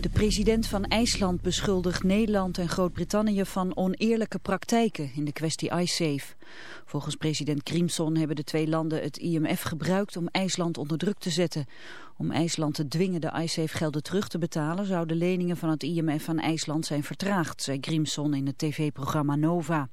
De president van IJsland beschuldigt Nederland en Groot-Brittannië van oneerlijke praktijken in de kwestie iSafe. Volgens president Grimson hebben de twee landen het IMF gebruikt om IJsland onder druk te zetten. Om IJsland te dwingen de iSafe-gelden terug te betalen zouden leningen van het IMF aan IJsland zijn vertraagd, zei Grimson in het tv-programma Nova.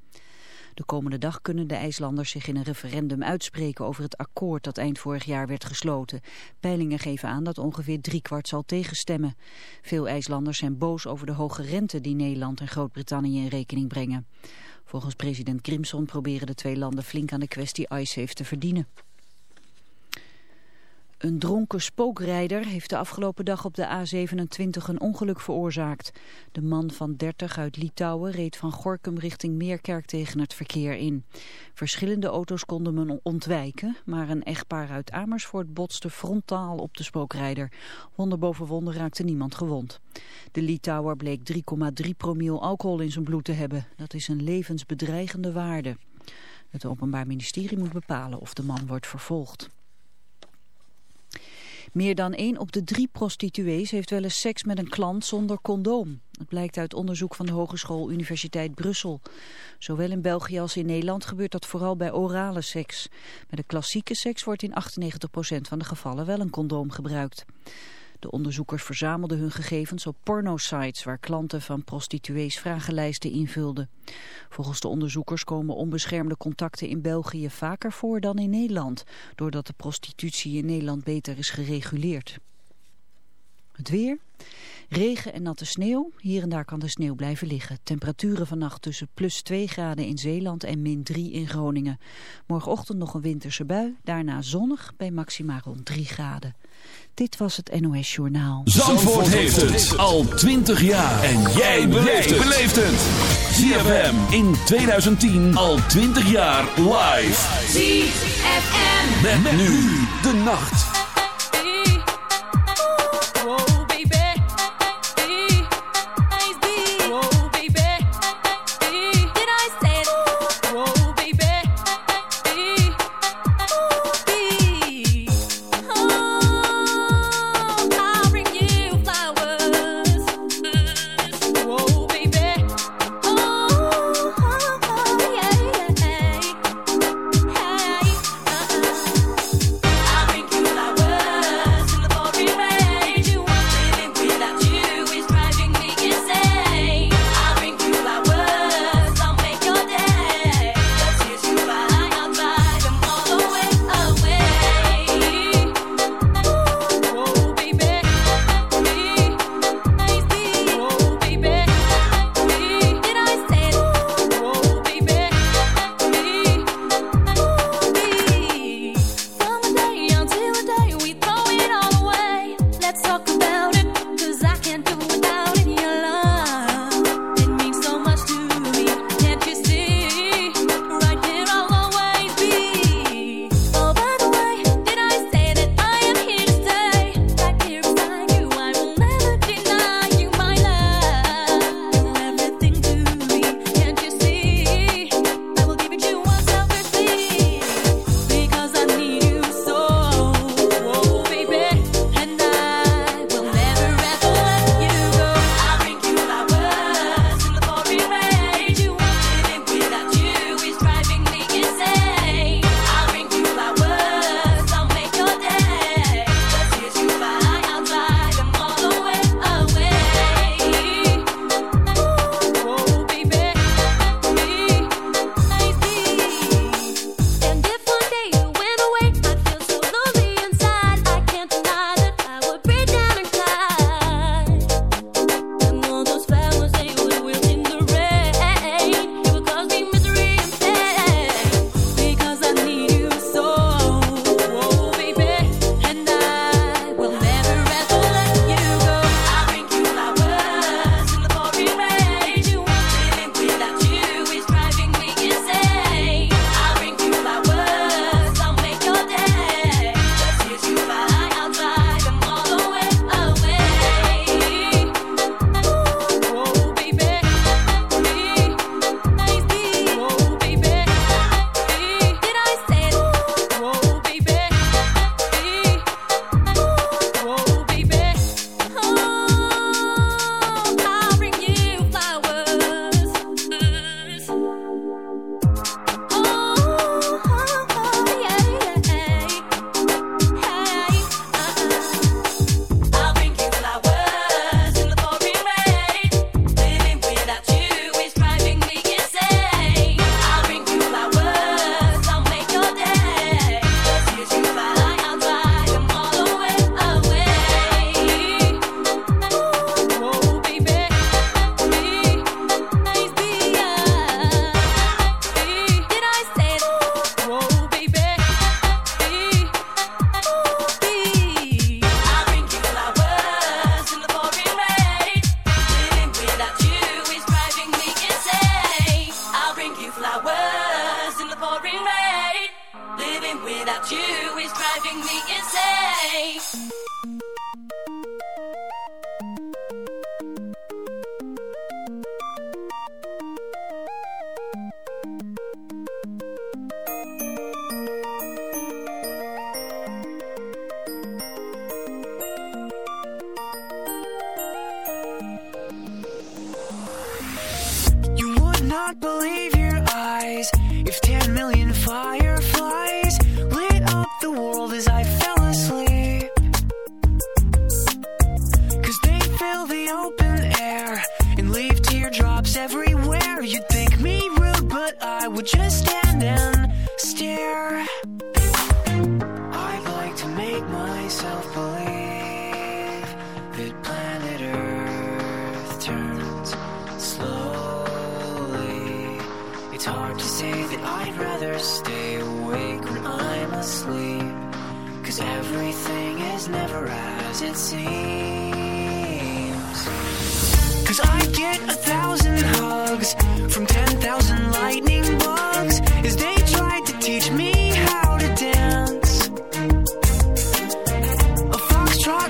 De komende dag kunnen de IJslanders zich in een referendum uitspreken over het akkoord dat eind vorig jaar werd gesloten. Peilingen geven aan dat ongeveer driekwart zal tegenstemmen. Veel IJslanders zijn boos over de hoge rente die Nederland en Groot-Brittannië in rekening brengen. Volgens president Grimson proberen de twee landen flink aan de kwestie ICE te verdienen. Een dronken spookrijder heeft de afgelopen dag op de A27 een ongeluk veroorzaakt. De man van 30 uit Litouwen reed van Gorkum richting Meerkerk tegen het verkeer in. Verschillende auto's konden men ontwijken, maar een echtpaar uit Amersfoort botste frontaal op de spookrijder. Wonder boven wonder raakte niemand gewond. De Litouwer bleek 3,3 promiel alcohol in zijn bloed te hebben. Dat is een levensbedreigende waarde. Het Openbaar Ministerie moet bepalen of de man wordt vervolgd. Meer dan één op de drie prostituees heeft wel eens seks met een klant zonder condoom. Het blijkt uit onderzoek van de Hogeschool Universiteit Brussel. Zowel in België als in Nederland gebeurt dat vooral bij orale seks. Bij de klassieke seks wordt in 98% van de gevallen wel een condoom gebruikt. De onderzoekers verzamelden hun gegevens op pornosites waar klanten van prostituees vragenlijsten invulden. Volgens de onderzoekers komen onbeschermde contacten in België vaker voor dan in Nederland, doordat de prostitutie in Nederland beter is gereguleerd. Het weer... Regen en natte sneeuw. Hier en daar kan de sneeuw blijven liggen. Temperaturen vannacht tussen plus 2 graden in Zeeland en min 3 in Groningen. Morgenochtend nog een winterse bui. Daarna zonnig bij maxima rond 3 graden. Dit was het NOS Journaal. Zandvoort, heeft het al 20 jaar. En jij beleeft het. ZFM in 2010 al 20 jaar live. ZFM. Met, met nu de nacht.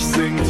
Singt.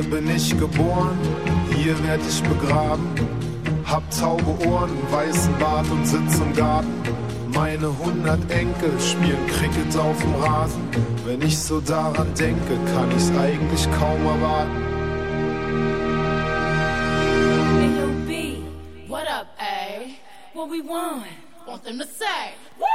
Hier bin ich geboren, hier werd ich begraben. Hab taube Ohren, weißen Bart und sitz im Garten. Meine hundert Enkel spielen Cricket auf dem Rasen. Wenn ich so daran denke, kann ich's eigentlich kaum erwarten. Ayo, what we want. Want them to say. Say